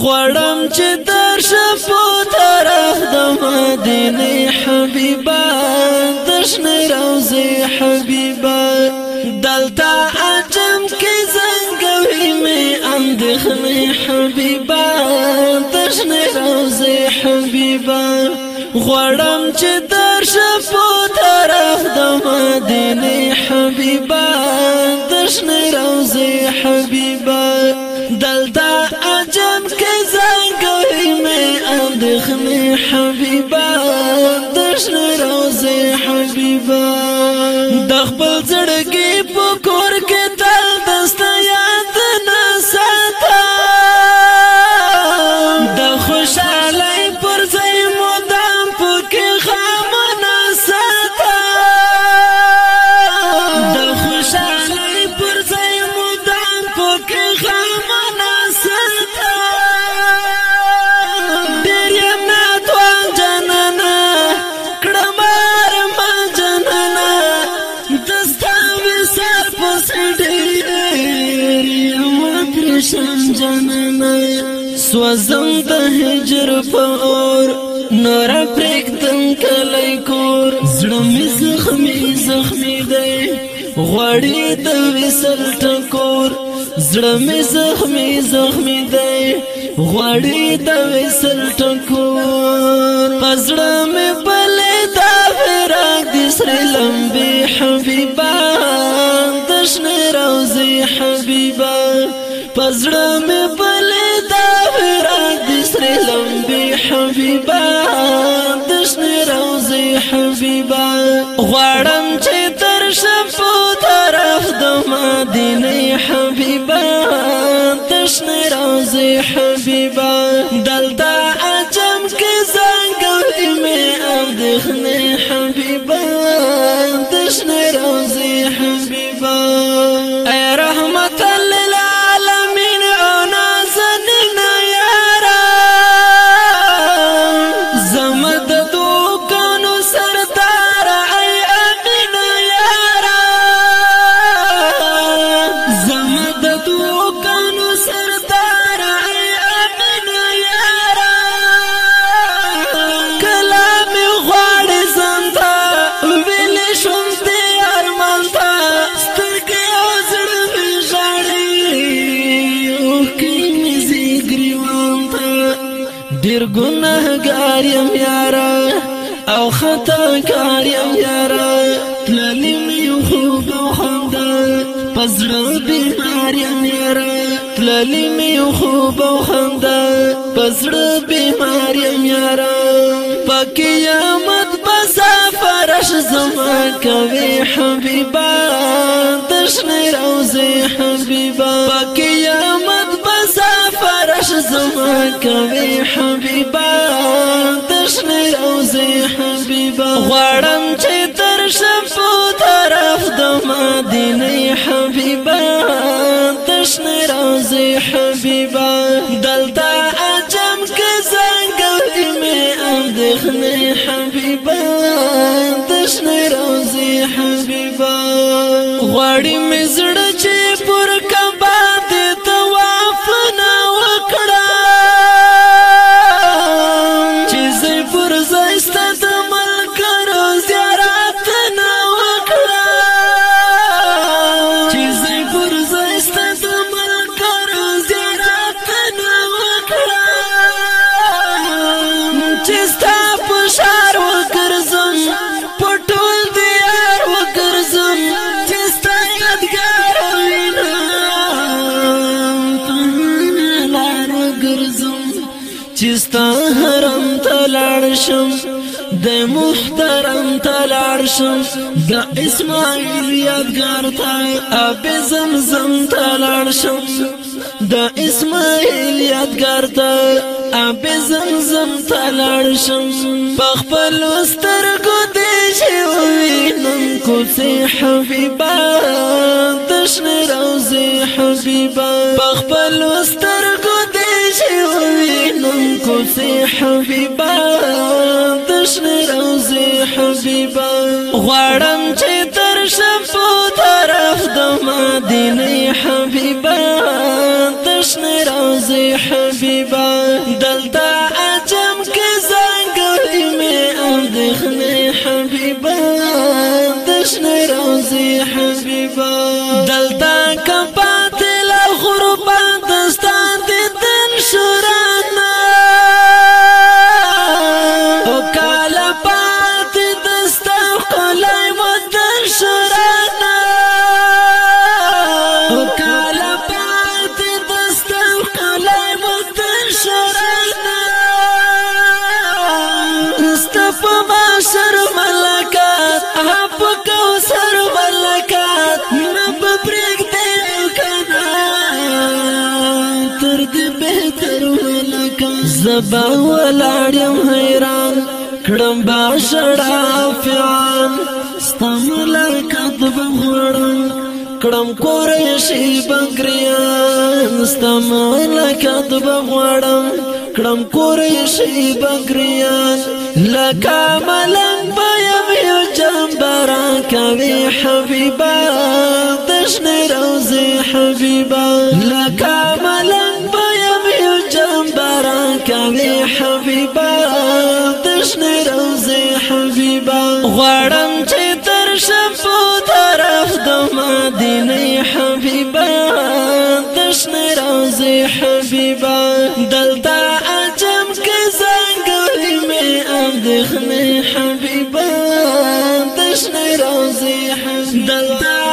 غوړم چې درشه په طرف د مدینه حبیبا دشن روزي حبیبا دلتا عجم کې زنګوي می اندخنه حبیبا دشن روزي حبیبا غوړم چې درشه په طرف د مدینه حبیبا دشن روزي حبیبا دخمي حبيبا دشن روزي حبيبا دخبل زرقي سوزم د هجر په اور نور پرېک دم کله کور زړه مې زخمي زخمي دی غوړې د وسل ټکور زړه مې زخمي زخمي دی غوړې د وسل ټکور پزړه مې بلې دا فراق د سر لمبي حبيبا دشن روزي حبيبا پزړه مې بلې دا حبیبا دشن روزی حبیبا غواړم چې تر شپو طرف د مدینه ډیر ګناهګار يم یار او خطا کار يم یار تللی مې خوب او خندا پزړه بیمار يم یار تللی مې خوب او خندا پزړه بیمار يم یار پکې یمت بسافرش زما کوي حبيبا تشنه روزي حبيبا زما کوي حبيبا تشنه او زه حبيبا غواړم چې تر شپو طرف د مدینه حبيبا تشنه او زه حبيبا دلته اجم کې زنګوي مې اندخنه حبيبا تشنه او زه حبيبا غواړم زه چې ستا په شار وګرځم په ټول دیار وګرځم چې ستا یادګار وینم لار وګرځم چې ستا حرم ته لاړ شم د محترم ته لاړ شم د اسماعیل یادګار ته اب زمزم ته لاړ شم د اسماعیل یادګار ته اب زمزم تلاړ شم پخپل سترګو دې شوینم کو سي حبيبا تشن روزي حبيبا پخپل سترګو دې شوینم کو سي حبيبا تشن روزي حبيبا غړم چې تر شپو طرف د مدینه روزي حبيبا دلتا کپات له غربت دستان دي تن شرانا او کاله پات دستان خلای وطن شرانا او کاله پات دستان خلای وطن شرانا استفما کوثر برکات رب پرېګ دې کنا تر دې بهتر ولکا زبا ولاړم حیران کړم با شړا فیان ستمل کتب غړم کړم کورې شي بنگریان ستمل کتب غړم کړم کورې شي بنگریان لکه ملک را کوي حبيبا تشن روزي حبيبا تشنی روزی حمدان